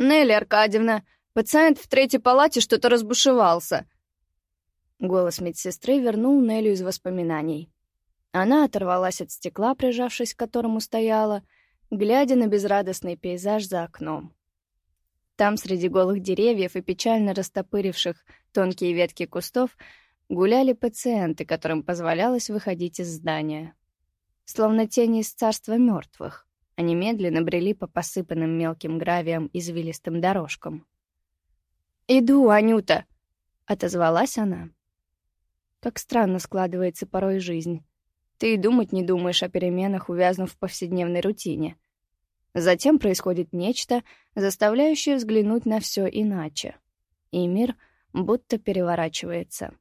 «Нелли Аркадьевна, пациент в третьей палате что-то разбушевался». Голос медсестры вернул Нелли из воспоминаний. Она оторвалась от стекла, прижавшись к которому стояла, глядя на безрадостный пейзаж за окном. Там, среди голых деревьев и печально растопыривших тонкие ветки кустов, гуляли пациенты, которым позволялось выходить из здания. Словно тени из царства мертвых, они медленно брели по посыпанным мелким гравием извилистым дорожкам. «Иду, Анюта!» — отозвалась она. Как странно складывается порой жизнь. Ты и думать не думаешь о переменах, увязнув в повседневной рутине — Затем происходит нечто, заставляющее взглянуть на все иначе. И мир будто переворачивается.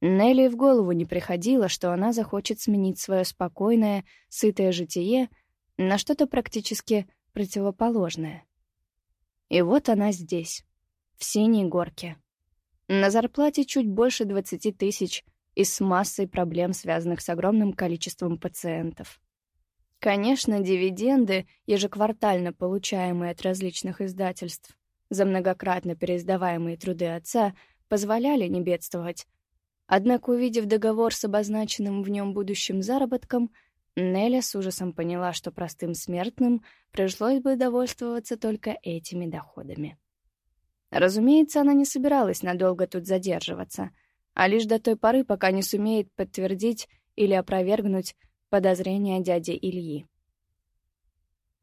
Нелли в голову не приходило, что она захочет сменить свое спокойное, сытое житие на что-то практически противоположное. И вот она здесь, в синей горке. На зарплате чуть больше 20 тысяч и с массой проблем, связанных с огромным количеством пациентов. Конечно, дивиденды, ежеквартально получаемые от различных издательств, за многократно переиздаваемые труды отца, позволяли не бедствовать. Однако, увидев договор с обозначенным в нем будущим заработком, Неля с ужасом поняла, что простым смертным пришлось бы довольствоваться только этими доходами. Разумеется, она не собиралась надолго тут задерживаться, а лишь до той поры, пока не сумеет подтвердить или опровергнуть подозрения дяди Ильи.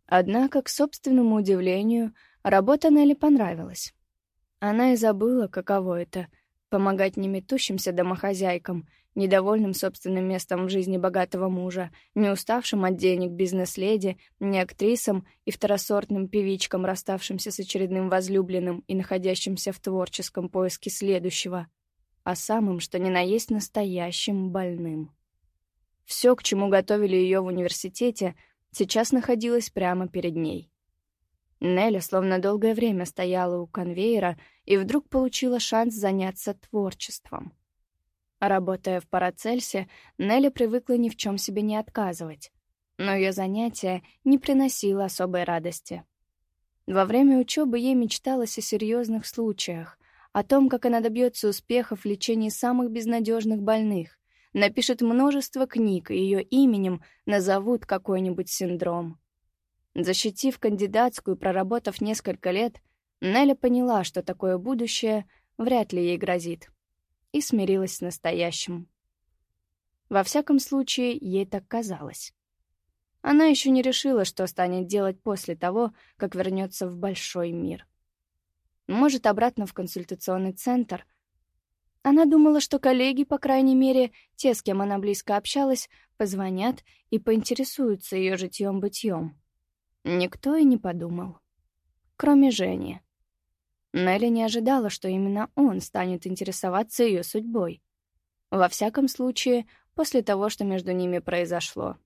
Однако, к собственному удивлению, работа Нелли понравилась. Она и забыла, каково это — помогать неметущимся домохозяйкам, недовольным собственным местом в жизни богатого мужа, не уставшим от денег бизнес-леди, не актрисам и второсортным певичкам, расставшимся с очередным возлюбленным и находящимся в творческом поиске следующего, а самым, что ни на есть настоящим больным. Все, к чему готовили ее в университете, сейчас находилось прямо перед ней. Нелли словно долгое время стояла у конвейера и вдруг получила шанс заняться творчеством. Работая в Парацельсе, Нелли привыкла ни в чем себе не отказывать, но ее занятие не приносило особой радости. Во время учебы ей мечталось о серьезных случаях, о том, как она добьется успеха в лечении самых безнадежных больных, напишет множество книг, и ее именем назовут какой-нибудь синдром. Защитив кандидатскую, проработав несколько лет, Нелли поняла, что такое будущее вряд ли ей грозит, и смирилась с настоящим. Во всяком случае, ей так казалось. Она еще не решила, что станет делать после того, как вернется в большой мир. Может, обратно в консультационный центр — она думала, что коллеги, по крайней мере, те, с кем она близко общалась, позвонят и поинтересуются ее житьем-бытьем. Никто и не подумал. Кроме Жени. Нелли не ожидала, что именно он станет интересоваться ее судьбой. Во всяком случае, после того, что между ними произошло.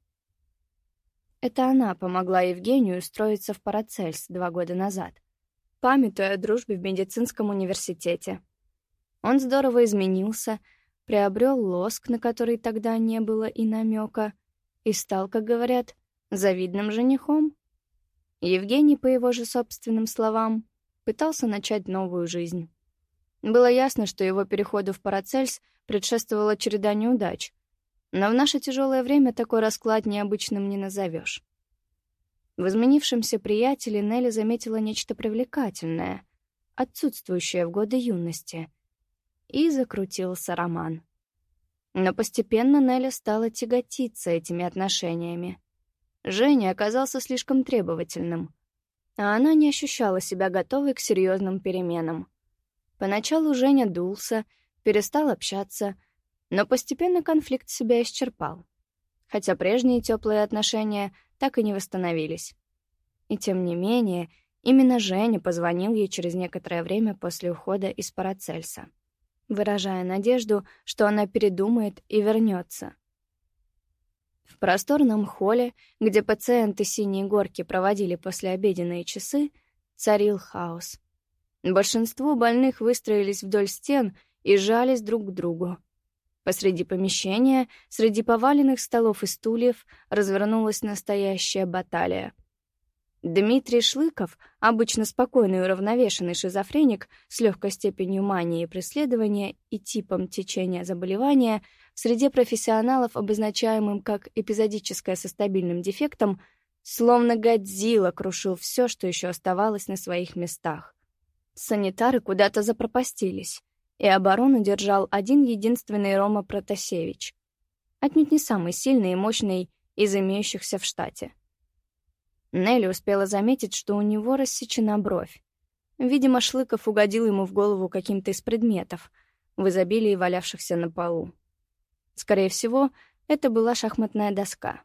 Это она помогла Евгению устроиться в Парацельс два года назад, памятуя о дружбе в медицинском университете — он здорово изменился, приобрел лоск, на который тогда не было и намека, и стал, как говорят, завидным женихом. Евгений, по его же собственным словам, пытался начать новую жизнь. Было ясно, что его переходу в Парацельс предшествовала череда неудач. Но в наше тяжелое время такой расклад необычным не назовешь. В изменившемся приятеле Нелли заметила нечто привлекательное, отсутствующее в годы юности — и закрутился роман. Но постепенно Неля стала тяготиться этими отношениями. Женя оказался слишком требовательным, а она не ощущала себя готовой к серьезным переменам. Поначалу Женя дулся, перестал общаться, но постепенно конфликт себя исчерпал, хотя прежние теплые отношения так и не восстановились. И тем не менее, именно Женя позвонил ей через некоторое время после ухода из Парацельса выражая надежду, что она передумает и вернется. В просторном холле, где пациенты синей горки проводили послеобеденные часы, царил хаос. Большинство больных выстроились вдоль стен и жались друг к другу. Посреди помещения, среди поваленных столов и стульев, развернулась настоящая баталия. Дмитрий Шлыков, обычно спокойный и уравновешенный шизофреник с легкой степенью мании преследования и типом течения заболевания, в среде профессионалов, обозначаемым как эпизодическое со стабильным дефектом, словно Годзилла крушил все, что еще оставалось на своих местах. Санитары куда-то запропастились, и оборону держал один единственный Рома Протасевич. Отнюдь не самый сильный и мощный из имеющихся в штате. Нелли успела заметить, что у него рассечена бровь. Видимо, Шлыков угодил ему в голову каким-то из предметов, в изобилии валявшихся на полу. Скорее всего, это была шахматная доска.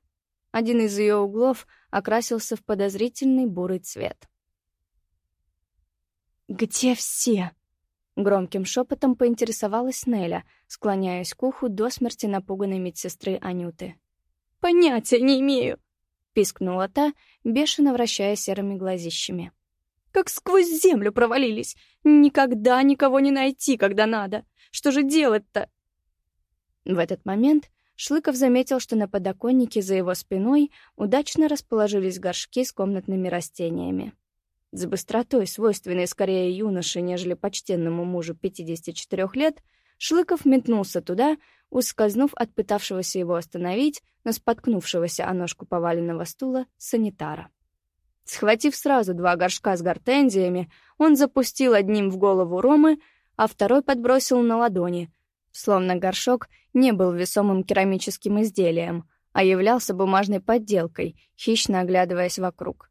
Один из ее углов окрасился в подозрительный бурый цвет. «Где все?» — громким шепотом поинтересовалась Неля, склоняясь к уху до смерти напуганной медсестры Анюты. «Понятия не имею!» — пискнула та, бешено вращая серыми глазищами. «Как сквозь землю провалились! Никогда никого не найти, когда надо! Что же делать-то?» В этот момент Шлыков заметил, что на подоконнике за его спиной удачно расположились горшки с комнатными растениями. С быстротой, свойственной скорее юноше, нежели почтенному мужу 54 лет, Шлыков метнулся туда, ускользнув от пытавшегося его остановить, но споткнувшегося о ножку поваленного стула санитара. Схватив сразу два горшка с гортензиями, он запустил одним в голову Ромы, а второй подбросил на ладони, словно горшок не был весомым керамическим изделием, а являлся бумажной подделкой, хищно оглядываясь вокруг.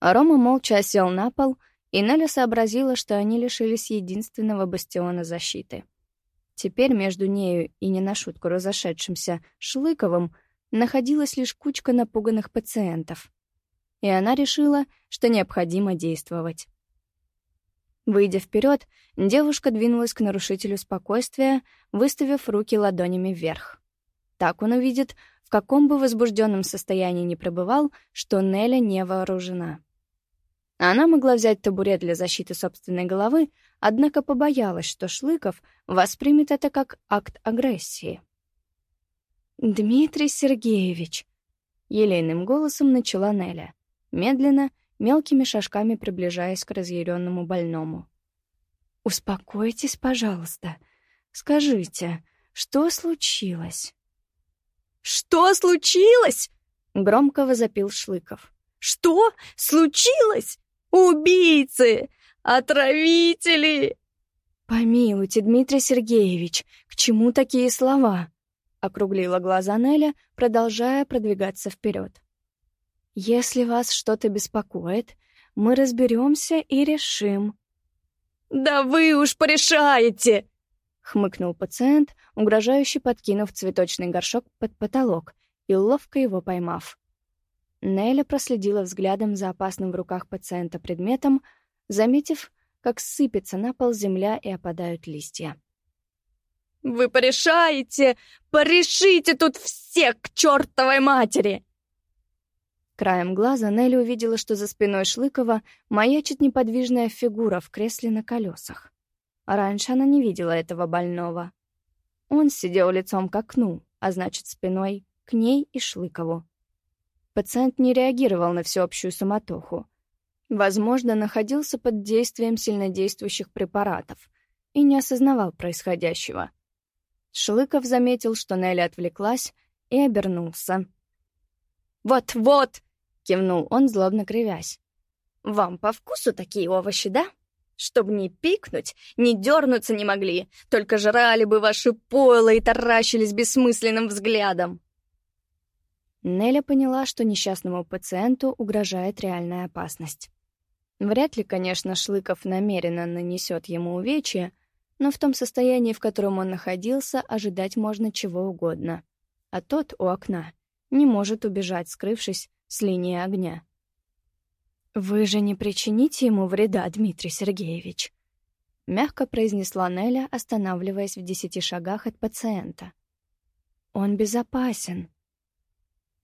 Рома молча сел на пол, и Неля сообразила, что они лишились единственного бастиона защиты — Теперь между нею и не на шутку разошедшимся Шлыковым находилась лишь кучка напуганных пациентов. И она решила, что необходимо действовать. Выйдя вперед, девушка двинулась к нарушителю спокойствия, выставив руки ладонями вверх. Так он увидит, в каком бы возбужденном состоянии ни пребывал, что Неля не вооружена. Она могла взять табурет для защиты собственной головы, однако побоялась, что Шлыков воспримет это как акт агрессии. «Дмитрий Сергеевич», — елейным голосом начала Неля, медленно, мелкими шажками приближаясь к разъяренному больному. «Успокойтесь, пожалуйста. Скажите, что случилось?» «Что случилось?» — громко возопил Шлыков. «Что случилось? Убийцы! Отравители!» «Помилуйте, Дмитрий Сергеевич, к чему такие слова?» — округлила глаза Неля, продолжая продвигаться вперед. «Если вас что-то беспокоит, мы разберемся и решим». «Да вы уж порешаете!» — хмыкнул пациент, угрожающе подкинув цветочный горшок под потолок и ловко его поймав. Неля проследила взглядом за опасным в руках пациента предметом, заметив, как сыпется на пол земля и опадают листья. «Вы порешаете! Порешите тут всех к чертовой матери!» Краем глаза Нелли увидела, что за спиной Шлыкова маячит неподвижная фигура в кресле на колесах. Раньше она не видела этого больного. Он сидел лицом к окну, а значит, спиной к ней и Шлыкову. Пациент не реагировал на всеобщую суматоху. Возможно, находился под действием сильнодействующих препаратов и не осознавал происходящего. Шлыков заметил, что Нелли отвлеклась, и обернулся. «Вот-вот!» — кивнул он, злобно кривясь. «Вам по вкусу такие овощи, да? Чтобы не пикнуть, не дернуться не могли, только жрали бы ваши пойло и таращились бессмысленным взглядом!» Неля поняла, что несчастному пациенту угрожает реальная опасность. Вряд ли, конечно, Шлыков намеренно нанесет ему увечья, но в том состоянии, в котором он находился, ожидать можно чего угодно. А тот у окна не может убежать, скрывшись с линии огня. «Вы же не причините ему вреда, Дмитрий Сергеевич», — мягко произнесла Неля, останавливаясь в десяти шагах от пациента. «Он безопасен».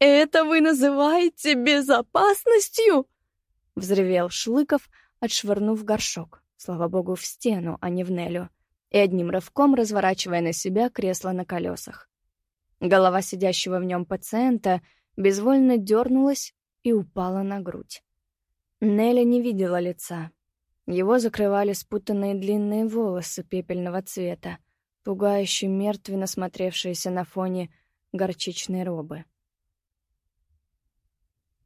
«Это вы называете безопасностью?» — взревел Шлыков, отшвырнув горшок, слава богу, в стену, а не в Нелю, и одним рывком разворачивая на себя кресло на колесах. Голова сидящего в нем пациента безвольно дернулась и упала на грудь. Неля не видела лица. Его закрывали спутанные длинные волосы пепельного цвета, пугающе мертвенно смотревшиеся на фоне горчичной робы.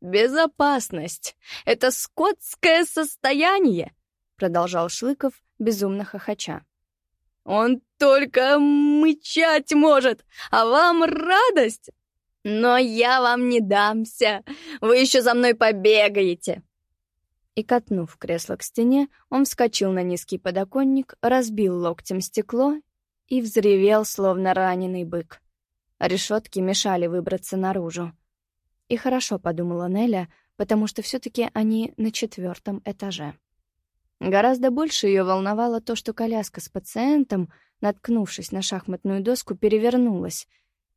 «Безопасность — это скотское состояние!» — продолжал Шлыков, безумно хохоча. «Он только мычать может, а вам радость! Но я вам не дамся, вы еще за мной побегаете!» И, катнув кресло к стене, он вскочил на низкий подоконник, разбил локтем стекло и взревел, словно раненый бык. Решетки мешали выбраться наружу. И хорошо, подумала Неля, потому что все-таки они на четвертом этаже. Гораздо больше ее волновало то, что коляска с пациентом, наткнувшись на шахматную доску, перевернулась,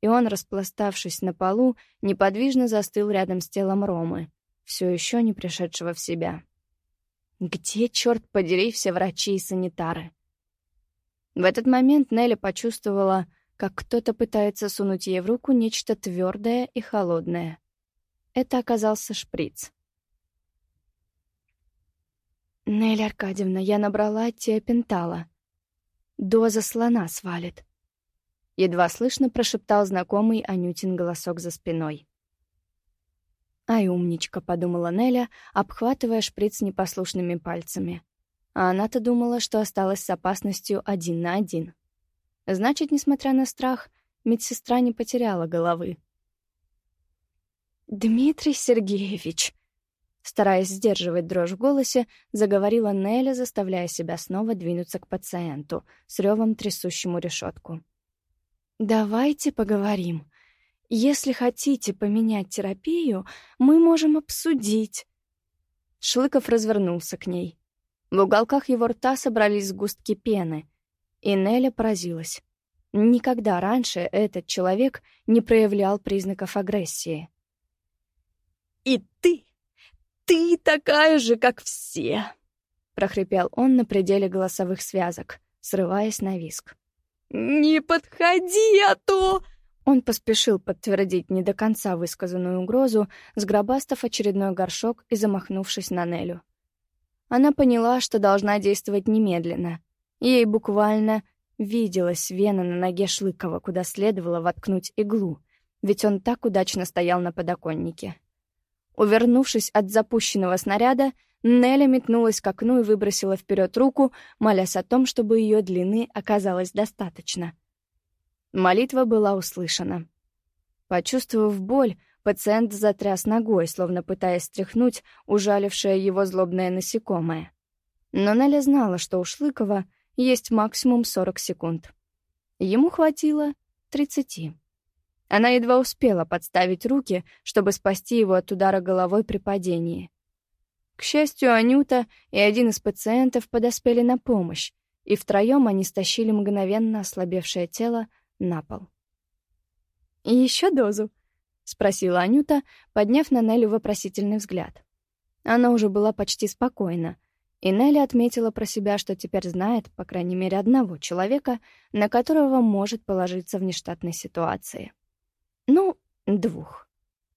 и он, распластавшись на полу, неподвижно застыл рядом с телом Ромы, все еще не пришедшего в себя. Где, черт подери, все врачи и санитары? В этот момент Нелли почувствовала, как кто-то пытается сунуть ей в руку нечто твердое и холодное. Это оказался шприц. «Нелли Аркадьевна, я набрала теопентала. Доза слона свалит». Едва слышно прошептал знакомый Анютин голосок за спиной. «Ай, умничка», — подумала Неля, обхватывая шприц непослушными пальцами. А она-то думала, что осталась с опасностью один на один. Значит, несмотря на страх, медсестра не потеряла головы. «Дмитрий Сергеевич!» Стараясь сдерживать дрожь в голосе, заговорила Неля, заставляя себя снова двинуться к пациенту, с ревом трясущему решетку. «Давайте поговорим. Если хотите поменять терапию, мы можем обсудить». Шлыков развернулся к ней. В уголках его рта собрались сгустки пены, и Неля поразилась. Никогда раньше этот человек не проявлял признаков агрессии. «И ты! Ты такая же, как все!» — прохрипел он на пределе голосовых связок, срываясь на виск. «Не подходи, а то...» Он поспешил подтвердить не до конца высказанную угрозу, сгробастав очередной горшок и замахнувшись на Нелю. Она поняла, что должна действовать немедленно. Ей буквально виделась вена на ноге Шлыкова, куда следовало воткнуть иглу, ведь он так удачно стоял на подоконнике. Увернувшись от запущенного снаряда, Нелли метнулась к окну и выбросила вперед руку, молясь о том, чтобы ее длины оказалось достаточно. Молитва была услышана. Почувствовав боль, пациент затряс ногой, словно пытаясь стряхнуть ужалившее его злобное насекомое. Но Нелли знала, что у Шлыкова есть максимум 40 секунд. Ему хватило 30. Она едва успела подставить руки, чтобы спасти его от удара головой при падении. К счастью, Анюта и один из пациентов подоспели на помощь, и втроем они стащили мгновенно ослабевшее тело на пол. «И еще дозу?» — спросила Анюта, подняв на Нелли вопросительный взгляд. Она уже была почти спокойна, и Нелли отметила про себя, что теперь знает, по крайней мере, одного человека, на которого может положиться в нештатной ситуации. Ну, двух.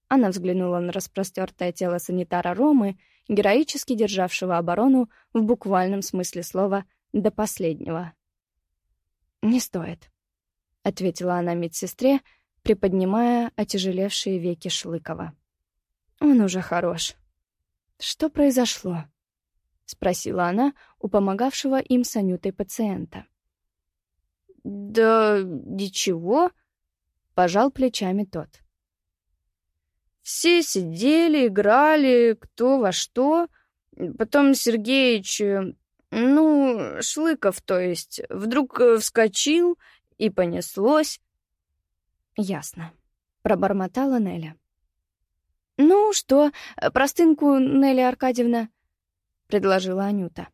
Она взглянула на распростертое тело санитара Ромы, героически державшего оборону в буквальном смысле слова «до последнего». «Не стоит», — ответила она медсестре, приподнимая отяжелевшие веки Шлыкова. «Он уже хорош». «Что произошло?» — спросила она у помогавшего им с Анютой пациента. «Да ничего», Пожал плечами тот. Все сидели, играли, кто во что. Потом Сергеич, э, ну, Шлыков, то есть, вдруг э, вскочил и понеслось. Ясно. Пробормотала Неля. «Ну что, простынку, Нелли Аркадьевна?» — предложила Анюта.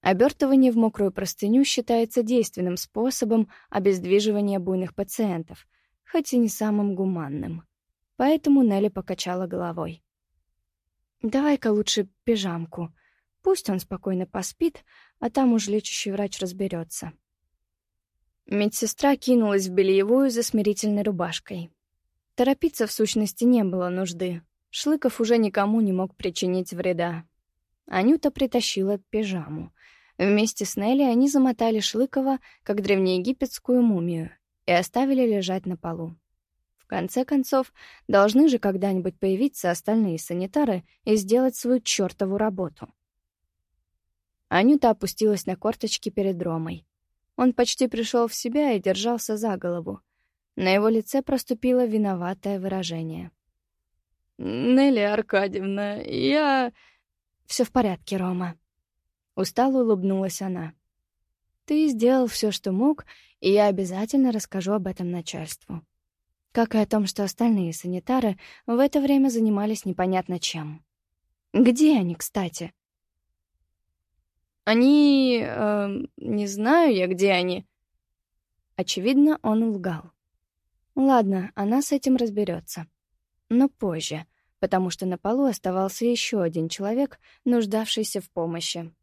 Обертывание в мокрую простыню считается действенным способом обездвиживания буйных пациентов — хоть и не самым гуманным. Поэтому Нелли покачала головой. «Давай-ка лучше пижамку. Пусть он спокойно поспит, а там уж лечащий врач разберется. Медсестра кинулась в бельевую за смирительной рубашкой. Торопиться в сущности не было нужды. Шлыков уже никому не мог причинить вреда. Анюта притащила пижаму. Вместе с Нелли они замотали Шлыкова, как древнеегипетскую мумию, и оставили лежать на полу. В конце концов, должны же когда-нибудь появиться остальные санитары и сделать свою чертову работу. Анюта опустилась на корточки перед Ромой. Он почти пришел в себя и держался за голову. На его лице проступило виноватое выражение. «Нелли Аркадьевна, я...» «Все в порядке, Рома». Устало улыбнулась она. «Ты сделал все, что мог, и я обязательно расскажу об этом начальству. Как и о том, что остальные санитары в это время занимались непонятно чем. Где они, кстати?» Они... Э, не знаю я, где они. Очевидно, он лгал. Ладно, она с этим разберется. Но позже, потому что на полу оставался еще один человек, нуждавшийся в помощи.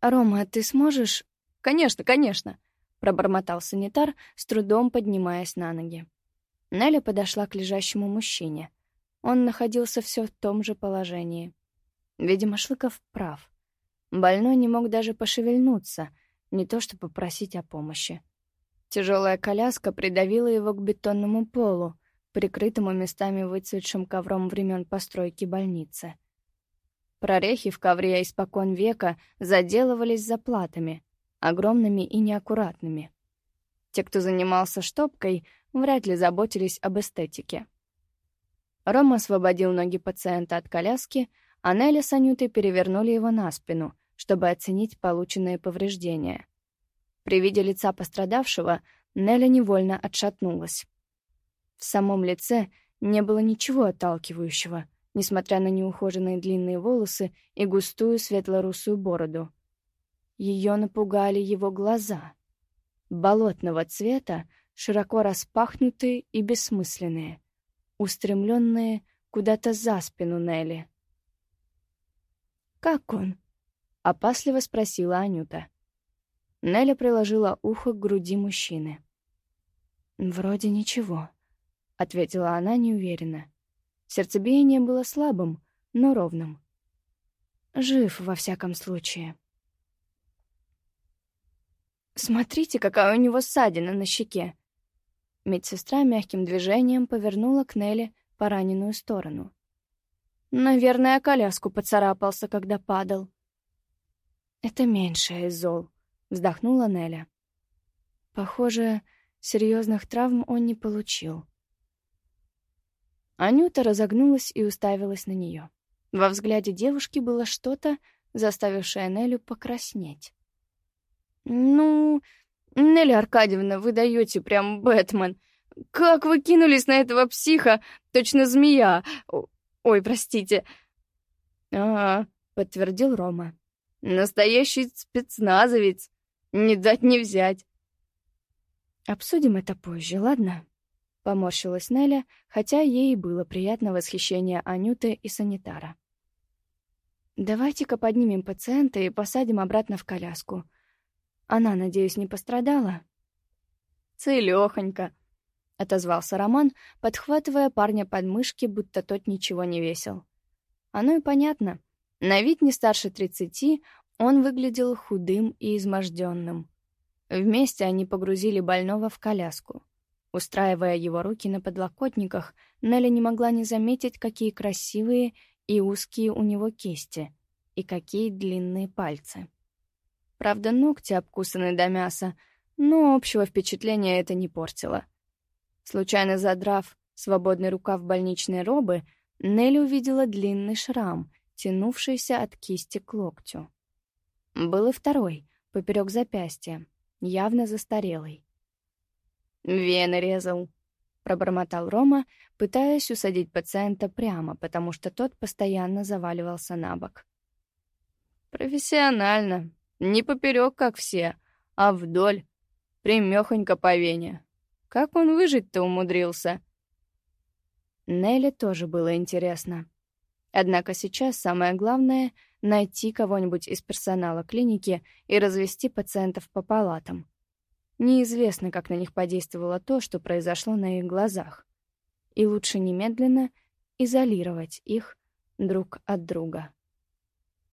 «Рома, ты сможешь?» «Конечно, конечно», — пробормотал санитар, с трудом поднимаясь на ноги. Нелли подошла к лежащему мужчине. Он находился все в том же положении. Видимо, Шлыков прав. Больной не мог даже пошевельнуться, не то что попросить о помощи. Тяжелая коляска придавила его к бетонному полу, прикрытому местами выцветшим ковром времен постройки больницы. Прорехи в ковре испокон века заделывались заплатами, огромными и неаккуратными. Те, кто занимался штопкой, вряд ли заботились об эстетике. Рома освободил ноги пациента от коляски, а Нелли с Анютой перевернули его на спину — чтобы оценить полученные повреждения. При виде лица пострадавшего Нелли невольно отшатнулась. В самом лице не было ничего отталкивающего, несмотря на неухоженные длинные волосы и густую светло-русую бороду. Ее напугали его глаза. Болотного цвета, широко распахнутые и бессмысленные, устремленные куда-то за спину Нелли. «Как он?» — опасливо спросила Анюта. Неля приложила ухо к груди мужчины. «Вроде ничего», — ответила она неуверенно. Сердцебиение было слабым, но ровным. Жив, во всяком случае. «Смотрите, какая у него ссадина на щеке!» Медсестра мягким движением повернула к Нелли пораненную сторону. «Наверное, коляску поцарапался, когда падал». «Это меньшее из зол», — вздохнула Неля. Похоже, серьезных травм он не получил. Анюта разогнулась и уставилась на нее. Во взгляде девушки было что-то, заставившее Нелю покраснеть. «Ну, Неля Аркадьевна, вы даете прям Бэтмен. Как вы кинулись на этого психа, точно змея. Ой, простите». «Ага», — подтвердил Рома. Настоящий спецназовец. Не дать не взять. Обсудим это позже, ладно? Поморщилась Неля, хотя ей было приятно восхищение Анюты и санитара. Давайте-ка поднимем пациента и посадим обратно в коляску. Она, надеюсь, не пострадала? Целёхонько, отозвался Роман, подхватывая парня под мышки, будто тот ничего не весил. Оно и понятно. На вид не старше тридцати, он выглядел худым и изможденным. Вместе они погрузили больного в коляску. Устраивая его руки на подлокотниках, Нелли не могла не заметить, какие красивые и узкие у него кисти и какие длинные пальцы. Правда, ногти обкусаны до мяса, но общего впечатления это не портило. Случайно задрав свободный рукав больничной робы, Нелли увидела длинный шрам — тянувшийся от кисти к локтю. Был и второй, поперек запястья, явно застарелый. «Вены резал», — пробормотал Рома, пытаясь усадить пациента прямо, потому что тот постоянно заваливался на бок. «Профессионально. Не поперек, как все, а вдоль. Примехонько по вене. Как он выжить-то умудрился?» Нелли тоже было интересно. Однако сейчас самое главное — найти кого-нибудь из персонала клиники и развести пациентов по палатам. Неизвестно, как на них подействовало то, что произошло на их глазах. И лучше немедленно изолировать их друг от друга.